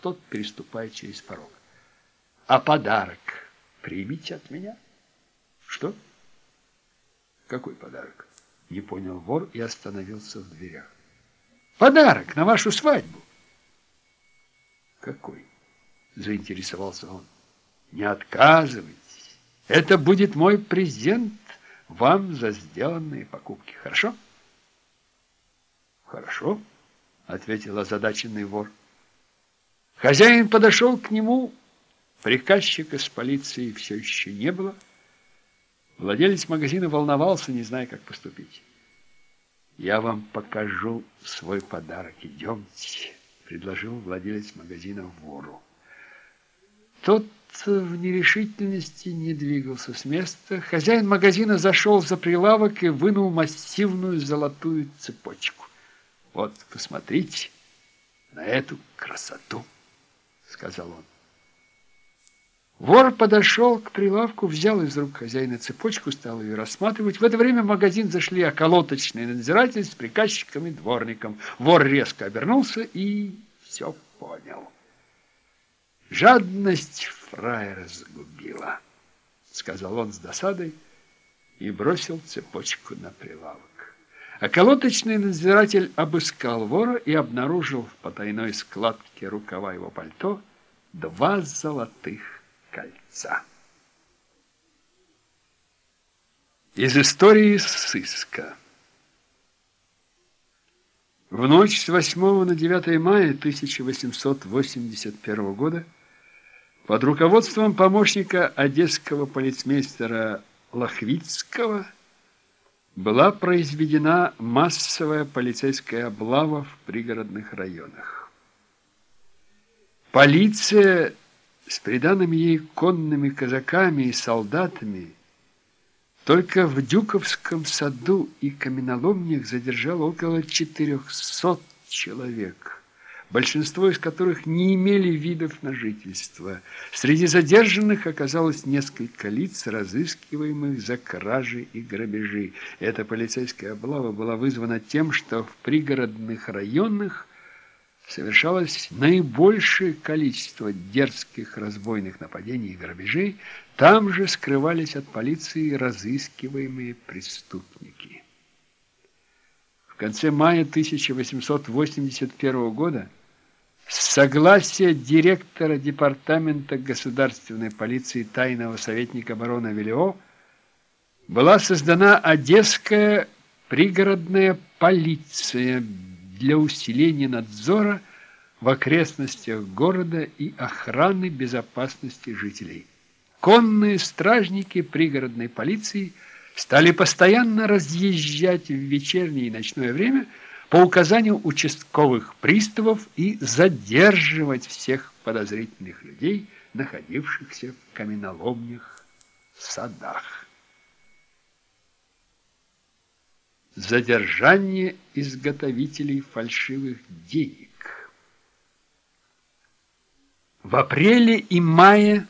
тот, переступая через порог. А подарок примите от меня? Что? Какой подарок? Не понял вор и остановился в дверях. Подарок на вашу свадьбу. Какой? Заинтересовался он. Не отказывайтесь. Это будет мой презент вам за сделанные покупки. Хорошо? Хорошо, ответил озадаченный вор. Хозяин подошел к нему. Приказчика с полицией все еще не было. Владелец магазина волновался, не зная, как поступить. «Я вам покажу свой подарок. Идемте», — предложил владелец магазина вору. Тот в нерешительности не двигался с места. Хозяин магазина зашел за прилавок и вынул массивную золотую цепочку. «Вот, посмотрите на эту красоту», — сказал он. Вор подошел к прилавку, взял из рук хозяина цепочку, стал ее рассматривать. В это время в магазин зашли околоточный надзиратель с приказчиком и дворником. Вор резко обернулся и все понял. «Жадность фраера загубила», — сказал он с досадой и бросил цепочку на прилавок. Околоточный надзиратель обыскал вора и обнаружил в потайной складке рукава его пальто два золотых кольца. Из истории сыска. В ночь с 8 на 9 мая 1881 года под руководством помощника одесского полицмейстера Лохвицкого была произведена массовая полицейская облава в пригородных районах. Полиция с приданными ей конными казаками и солдатами, только в Дюковском саду и каменоломнях задержал около 400 человек, большинство из которых не имели видов на жительство. Среди задержанных оказалось несколько лиц, разыскиваемых за кражи и грабежи. Эта полицейская облава была вызвана тем, что в пригородных районах совершалось наибольшее количество дерзких разбойных нападений и грабежей, там же скрывались от полиции разыскиваемые преступники. В конце мая 1881 года согласия директора департамента государственной полиции тайного советника барона Велио была создана Одесская пригородная полиция для усиления надзора в окрестностях города и охраны безопасности жителей. Конные стражники пригородной полиции стали постоянно разъезжать в вечернее и ночное время по указанию участковых приставов и задерживать всех подозрительных людей, находившихся в каменоломнях, садах. Задержание изготовителей фальшивых денег. В апреле и мае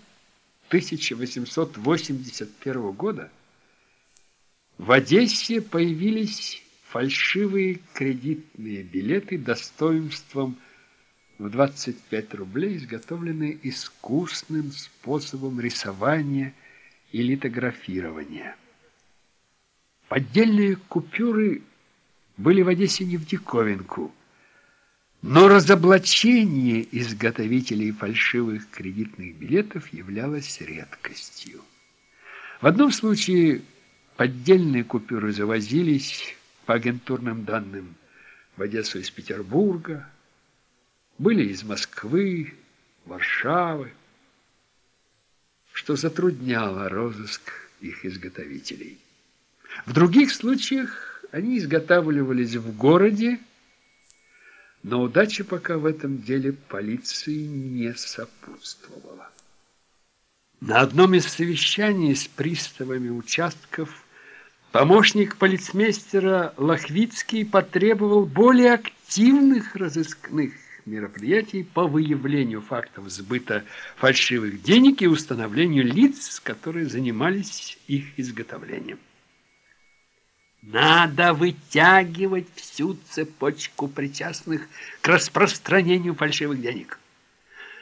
1881 года в Одессе появились фальшивые кредитные билеты достоинством в 25 рублей, изготовленные искусным способом рисования и литографирования. Поддельные купюры были в Одессе не в диковинку, но разоблачение изготовителей фальшивых кредитных билетов являлось редкостью. В одном случае поддельные купюры завозились по агентурным данным в Одессу из Петербурга, были из Москвы, Варшавы, что затрудняло розыск их изготовителей. В других случаях они изготавливались в городе, но удача пока в этом деле полиции не сопутствовала. На одном из совещаний с приставами участков помощник полицмейстера Лохвицкий потребовал более активных разыскных мероприятий по выявлению фактов сбыта фальшивых денег и установлению лиц, которые занимались их изготовлением. Надо вытягивать всю цепочку причастных к распространению фальшивых денег.